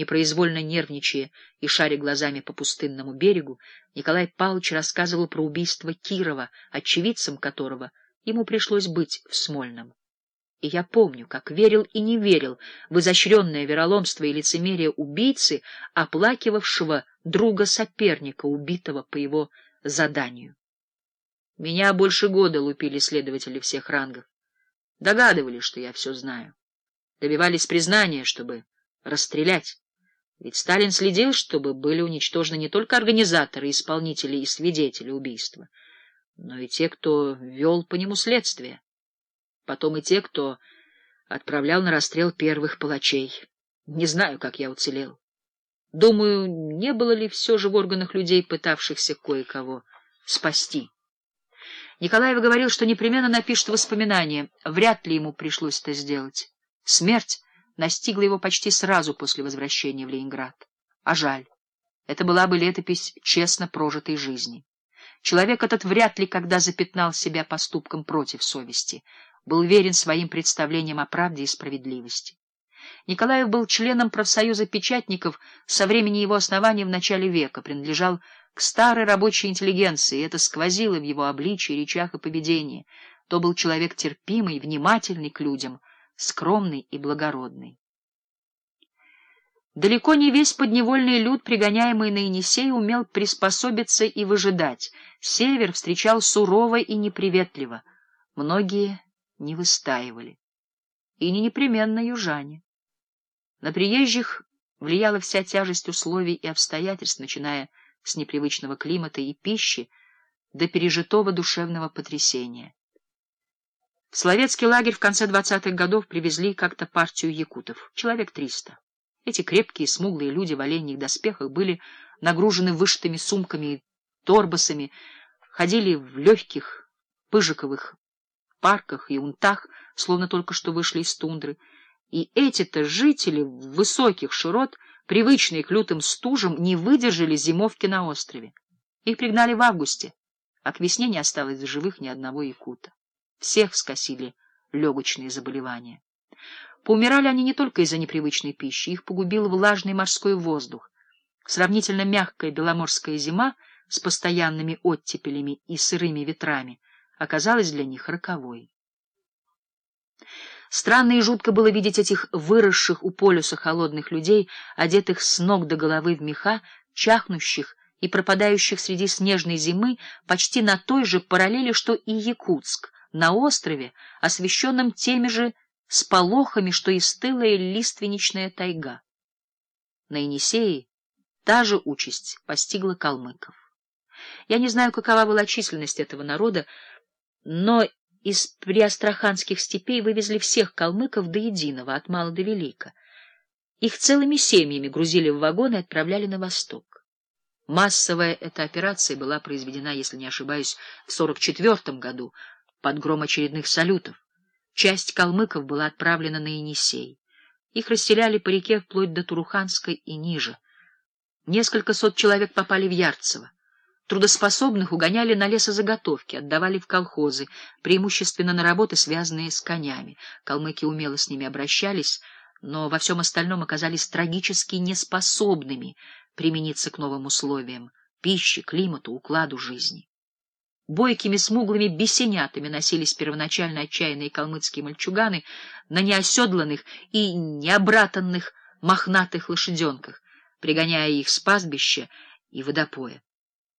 Непроизвольно нервничая и шаря глазами по пустынному берегу, Николай Павлович рассказывал про убийство Кирова, очевидцем которого ему пришлось быть в Смольном. И я помню, как верил и не верил в изощренное вероломство и лицемерие убийцы, оплакивавшего друга-соперника, убитого по его заданию. Меня больше года лупили следователи всех рангов. Догадывались, что я все знаю. Добивались признания, чтобы расстрелять. Ведь Сталин следил, чтобы были уничтожены не только организаторы, исполнители и свидетели убийства, но и те, кто вел по нему следствие. Потом и те, кто отправлял на расстрел первых палачей. Не знаю, как я уцелел. Думаю, не было ли все же в органах людей, пытавшихся кое-кого спасти. Николаев говорил, что непременно напишет воспоминания. Вряд ли ему пришлось это сделать. Смерть настигла его почти сразу после возвращения в Ленинград. А жаль. Это была бы летопись честно прожитой жизни. Человек этот вряд ли когда запятнал себя поступком против совести, был верен своим представлениям о правде и справедливости. Николаев был членом профсоюза печатников со времени его основания в начале века, принадлежал к старой рабочей интеллигенции, это сквозило в его обличии, речах и поведении. То был человек терпимый, внимательный к людям, скромный и благородный. Далеко не весь подневольный люд, пригоняемый на Енисей, умел приспособиться и выжидать. Север встречал сурово и неприветливо. Многие не выстаивали. И не непременно южане. На приезжих влияла вся тяжесть условий и обстоятельств, начиная с непривычного климата и пищи до пережитого душевного потрясения. В Словецкий лагерь в конце двадцатых годов привезли как-то партию якутов, человек триста. Эти крепкие, смуглые люди в оленьих доспехах были нагружены вышитыми сумками и торбасами, ходили в легких пыжиковых парках и унтах, словно только что вышли из тундры. И эти-то жители высоких широт, привычные к лютым стужам, не выдержали зимовки на острове. Их пригнали в августе, а к весне не осталось в живых ни одного якута. Всех скосили легочные заболевания. Поумирали они не только из-за непривычной пищи, их погубил влажный морской воздух. Сравнительно мягкая беломорская зима с постоянными оттепелями и сырыми ветрами оказалась для них роковой. Странно и жутко было видеть этих выросших у полюса холодных людей, одетых с ног до головы в меха, чахнущих и пропадающих среди снежной зимы почти на той же параллели, что и Якутск, на острове, освещенном теми же с полохами, что и стылая лиственничная тайга. На Енисее та же участь постигла калмыков. Я не знаю, какова была численность этого народа, но из приастраханских степей вывезли всех калмыков до единого, от мала до велика. Их целыми семьями грузили в вагоны и отправляли на восток. Массовая эта операция была произведена, если не ошибаюсь, в 44 году, под гром очередных салютов. Часть калмыков была отправлена на Енисей. Их расселяли по реке вплоть до Туруханской и ниже. Несколько сот человек попали в Ярцево. Трудоспособных угоняли на лесозаготовки, отдавали в колхозы, преимущественно на работы, связанные с конями. Калмыки умело с ними обращались, но во всем остальном оказались трагически неспособными примениться к новым условиям — пище, климату, укладу жизни. Бойкими смуглыми бесенятами носились первоначально отчаянные калмыцкие мальчуганы на неоседланных и необратанных мохнатых лошаденках, пригоняя их с пастбища и водопоя.